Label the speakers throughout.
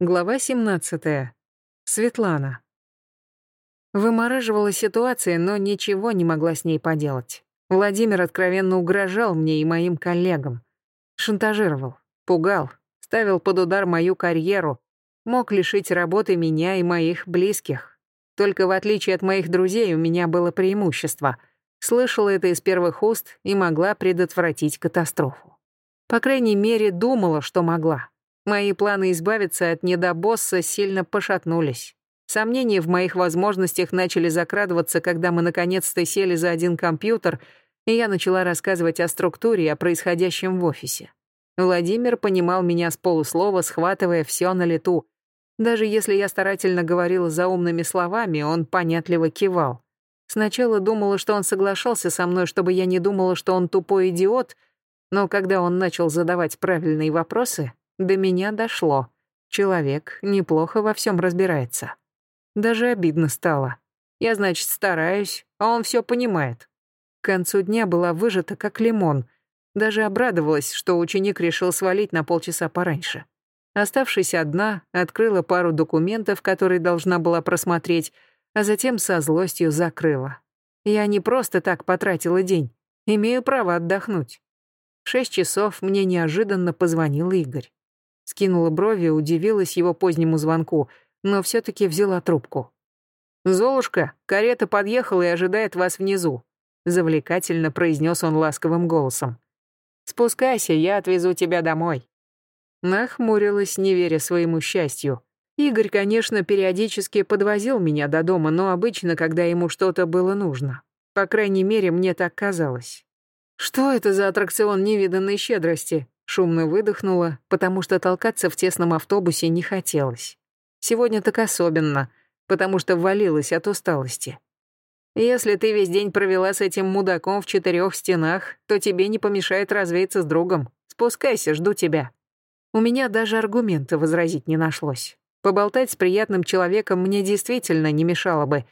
Speaker 1: Глава 17. Светлана. Вымораживала ситуация, но ничего не могла с ней поделать. Владимир откровенно угрожал мне и моим коллегам. Шантажировал, пугал, ставил под удар мою карьеру, мог лишить работы меня и моих близких. Только в отличие от моих друзей у меня было преимущество. Слышала это из первых уст и могла предотвратить катастрофу. По крайней мере, думала, что могла. Мои планы избавиться от недобосса сильно пошатнулись. Сомнения в моих возможностях начали закрадываться, когда мы наконец-то сели за один компьютер, и я начала рассказывать о структуре и о происходящем в офисе. Владимир понимал меня с полуслова, схватывая все на лету. Даже если я старательно говорила заумными словами, он понятливо кивал. Сначала думала, что он соглашался со мной, чтобы я не думала, что он тупой идиот, но когда он начал задавать правильные вопросы, до меня дошло. Человек неплохо во всем разбирается. Даже обидно стало. Я, значит, стараюсь, а он все понимает. К концу дня была выжата, как лимон. Даже обрадовалась, что ученик решил свалить на полчаса пораньше. Оставшись одна, открыла пару документов, которые должна была просмотреть, а затем со злостью закрыла. Я не просто так потратила день. Имею право отдохнуть. В шесть часов мне неожиданно позвонил Игорь. Скинула брови, удивилась его позднему звонку, но все таки взяла трубку. «Золушка, карета подъехала и ожидает вас внизу», завлекательно произнес он ласковым голосом. «Спускайся, я отвезу тебя домой». Нахмурилась, не веря своему счастью. Игорь, конечно, периодически подвозил меня до дома, но обычно, когда ему что-то было нужно. По крайней мере, мне так казалось. Что это за аттракцион невиданной щедрости? Шумно выдохнула, потому что толкаться в тесном автобусе не хотелось. Сегодня так особенно, потому что валилась от усталости. Если ты весь день провела с этим мудаком в четырех стенах, то тебе не помешает развеяться с другом. Спускайся, жду тебя. У меня даже аргумента возразить не нашлось. Поболтать с приятным человеком мне действительно не мешало бы.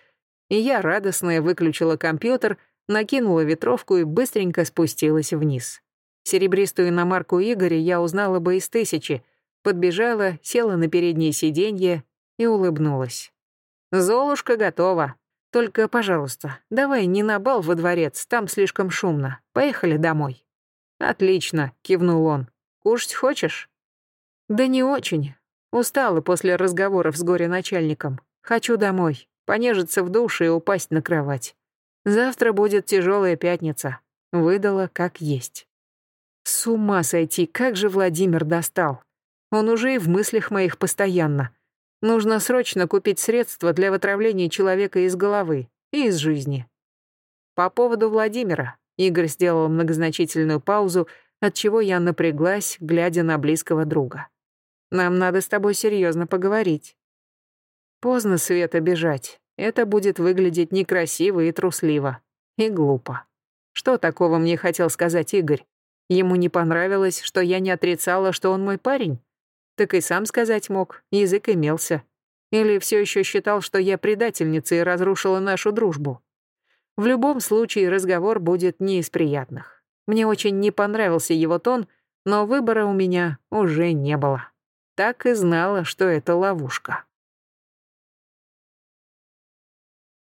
Speaker 1: И я, радостная, выключила компьютер, накинула ветровку и быстренько спустилась вниз. Серебристую иномарку Игоря я узнала бы из тысячи. Подбежала, села на переднее сиденье и улыбнулась. «Золушка готова. Только, пожалуйста, давай не на бал во дворец, там слишком шумно. Поехали домой». «Отлично», — кивнул он. «Кушать хочешь?» «Да не очень. Устала после разговоров с горе-начальником. Хочу домой, понежиться в душе и упасть на кровать. Завтра будет тяжелая пятница». Выдала как есть. С ума сойти, как же Владимир достал. Он уже и в мыслях моих постоянно. Нужно срочно купить средства для вытравления человека из головы и из жизни. По поводу Владимира Игорь сделал многозначительную паузу, от чего я напряглась, глядя на близкого друга. Нам надо с тобой серьезно поговорить. Поздно Света бежать. Это будет выглядеть некрасиво и трусливо. И глупо. Что такого мне хотел сказать Игорь? Ему не понравилось, что я не отрицала, что он мой парень? Так и сам сказать мог, язык имелся. Или все еще считал, что я предательница и разрушила нашу дружбу. В любом случае разговор будет не из приятных. Мне очень не понравился его тон, но выбора у меня уже не было. Так и знала, что это ловушка.